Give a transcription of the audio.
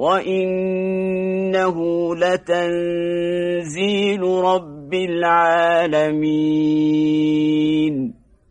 وإنه لتنزيل رب العالمين